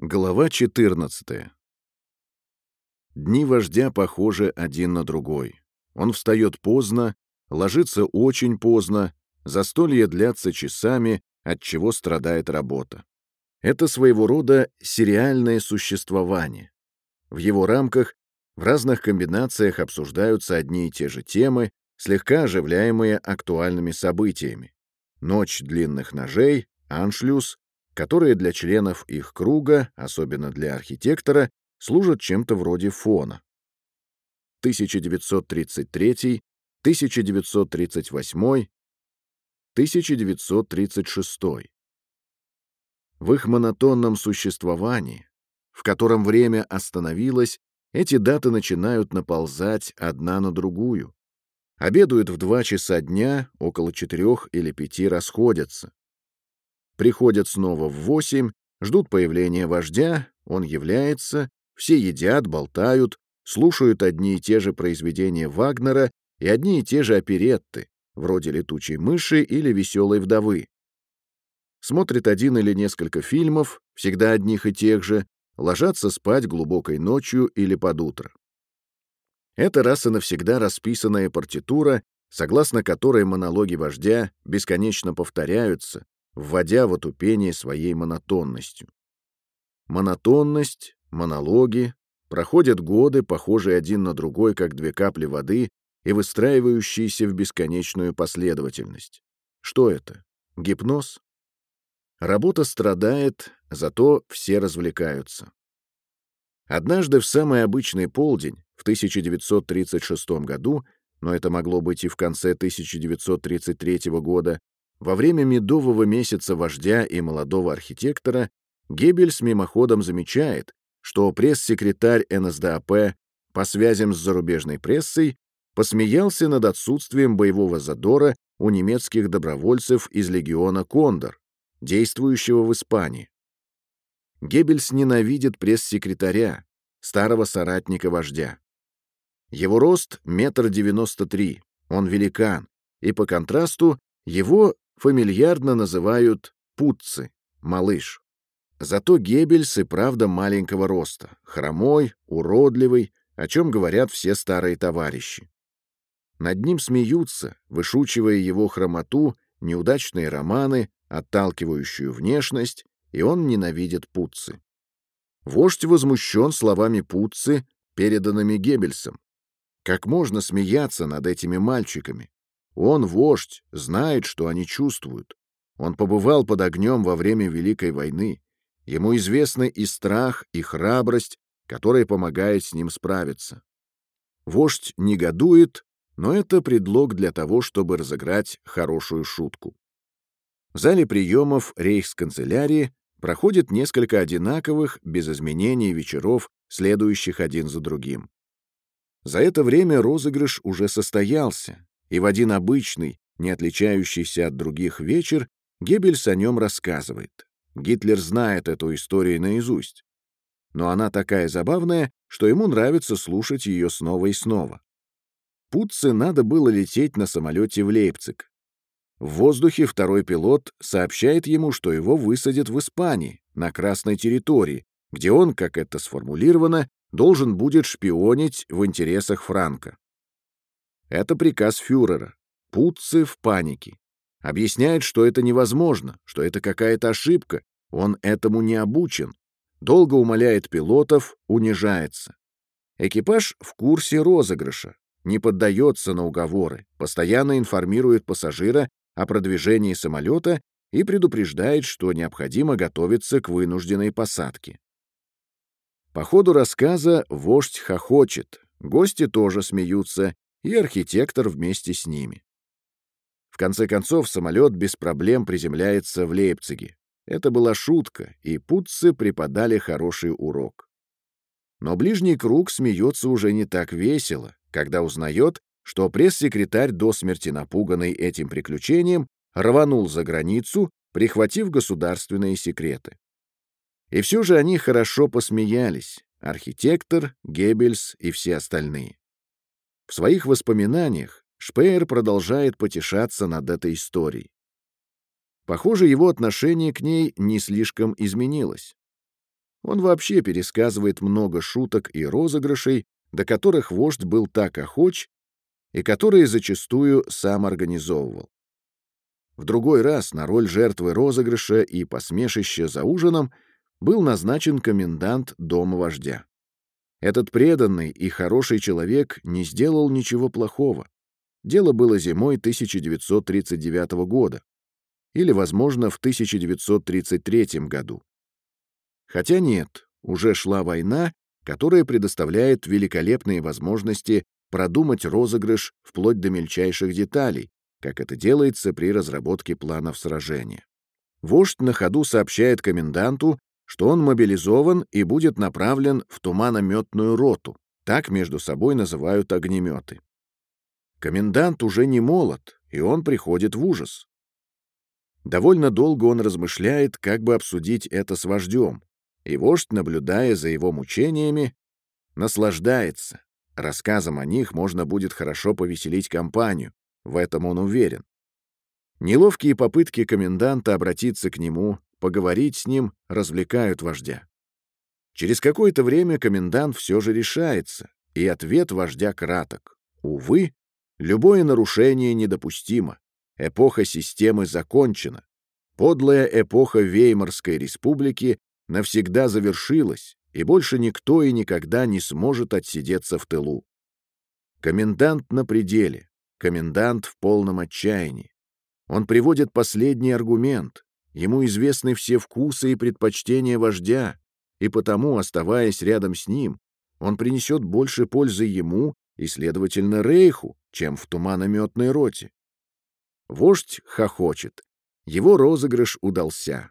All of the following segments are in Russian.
Глава 14. Дни вождя похожи один на другой. Он встает поздно, ложится очень поздно, застолья длятся часами, от чего страдает работа. Это своего рода сериальное существование. В его рамках в разных комбинациях обсуждаются одни и те же темы, слегка оживляемые актуальными событиями. Ночь длинных ножей, аншлюз, которые для членов их круга, особенно для архитектора, служат чем-то вроде фона. 1933, 1938, 1936. В их монотонном существовании, в котором время остановилось, эти даты начинают наползать одна на другую. Обедают в два часа дня, около четырех или пяти расходятся приходят снова в восемь, ждут появления вождя, он является, все едят, болтают, слушают одни и те же произведения Вагнера и одни и те же оперетты, вроде «Летучей мыши» или «Веселой вдовы». Смотрят один или несколько фильмов, всегда одних и тех же, ложатся спать глубокой ночью или под утро. Это раз и навсегда расписанная партитура, согласно которой монологи вождя бесконечно повторяются, вводя в отупение своей монотонностью. Монотонность, монологи, проходят годы, похожие один на другой, как две капли воды, и выстраивающиеся в бесконечную последовательность. Что это? Гипноз? Работа страдает, зато все развлекаются. Однажды в самый обычный полдень, в 1936 году, но это могло быть и в конце 1933 года, во время медового месяца вождя и молодого архитектора Геббельс мимоходом замечает, что пресс-секретарь НСДАП по связям с зарубежной прессой посмеялся над отсутствием боевого задора у немецких добровольцев из легиона «Кондор», действующего в Испании. Геббельс ненавидит пресс-секретаря, старого соратника вождя. Его рост — метр девяносто три, он великан, и по контрасту его фамильярно называют Путцы, малыш. Зато Геббельс и правда маленького роста, хромой, уродливый, о чем говорят все старые товарищи. Над ним смеются, вышучивая его хромоту, неудачные романы, отталкивающую внешность, и он ненавидит Путцы. Вождь возмущен словами Путцы, переданными Геббельсом. Как можно смеяться над этими мальчиками? Он, вождь, знает, что они чувствуют. Он побывал под огнем во время Великой войны. Ему известны и страх, и храбрость, которая помогает с ним справиться. Вождь негодует, но это предлог для того, чтобы разыграть хорошую шутку. В зале приемов рейхсканцелярии проходит несколько одинаковых, без изменений вечеров, следующих один за другим. За это время розыгрыш уже состоялся, и в один обычный, не отличающийся от других вечер, Геббельс о нем рассказывает. Гитлер знает эту историю наизусть. Но она такая забавная, что ему нравится слушать ее снова и снова. Путце надо было лететь на самолете в Лейпциг. В воздухе второй пилот сообщает ему, что его высадят в Испании, на красной территории, где он, как это сформулировано, должен будет шпионить в интересах Франка. Это приказ фюрера. Путцы в панике. Объясняет, что это невозможно, что это какая-то ошибка, он этому не обучен. Долго умоляет пилотов, унижается. Экипаж в курсе розыгрыша, не поддается на уговоры, постоянно информирует пассажира о продвижении самолета и предупреждает, что необходимо готовиться к вынужденной посадке. По ходу рассказа вождь хохочет, гости тоже смеются, и архитектор вместе с ними. В конце концов, самолет без проблем приземляется в Лейпциге. Это была шутка, и путцы преподали хороший урок. Но ближний круг смеется уже не так весело, когда узнает, что пресс-секретарь, до смерти напуганный этим приключением, рванул за границу, прихватив государственные секреты. И все же они хорошо посмеялись, архитектор, Геббельс и все остальные. В своих воспоминаниях Шпеер продолжает потешаться над этой историей. Похоже, его отношение к ней не слишком изменилось. Он вообще пересказывает много шуток и розыгрышей, до которых вождь был так охоч и которые зачастую сам организовывал. В другой раз на роль жертвы розыгрыша и посмешища за ужином был назначен комендант дома вождя. Этот преданный и хороший человек не сделал ничего плохого. Дело было зимой 1939 года или, возможно, в 1933 году. Хотя нет, уже шла война, которая предоставляет великолепные возможности продумать розыгрыш вплоть до мельчайших деталей, как это делается при разработке планов сражения. Вождь на ходу сообщает коменданту, что он мобилизован и будет направлен в туманометную роту, так между собой называют огнеметы. Комендант уже не молод, и он приходит в ужас. Довольно долго он размышляет, как бы обсудить это с вождем, и вождь, наблюдая за его мучениями, наслаждается. Рассказом о них можно будет хорошо повеселить компанию, в этом он уверен. Неловкие попытки коменданта обратиться к нему, поговорить с ним, развлекают вождя. Через какое-то время комендант все же решается, и ответ вождя краток. Увы, любое нарушение недопустимо. Эпоха системы закончена. Подлая эпоха Веймарской республики навсегда завершилась, и больше никто и никогда не сможет отсидеться в тылу. Комендант на пределе, комендант в полном отчаянии. Он приводит последний аргумент. Ему известны все вкусы и предпочтения вождя, и потому, оставаясь рядом с ним, он принесет больше пользы ему и, следовательно, Рейху, чем в туманометной роте. Вождь хохочет. Его розыгрыш удался.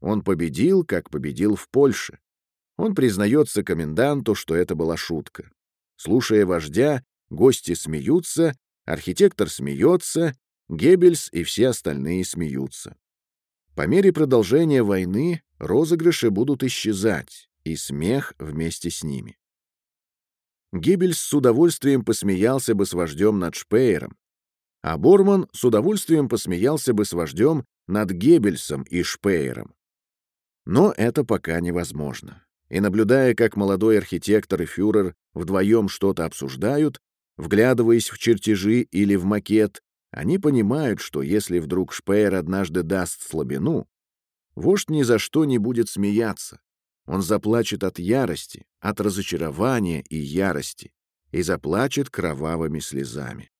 Он победил, как победил в Польше. Он признается коменданту, что это была шутка. Слушая вождя, гости смеются, архитектор смеется, Геббельс и все остальные смеются. По мере продолжения войны розыгрыши будут исчезать, и смех вместе с ними. Геббельс с удовольствием посмеялся бы с вождем над Шпеером, а Борман с удовольствием посмеялся бы с вождем над Геббельсом и Шпеером. Но это пока невозможно. И наблюдая, как молодой архитектор и фюрер вдвоем что-то обсуждают, вглядываясь в чертежи или в макет, они понимают, что если вдруг Шпеер однажды даст слабину, вождь ни за что не будет смеяться. Он заплачет от ярости, от разочарования и ярости, и заплачет кровавыми слезами.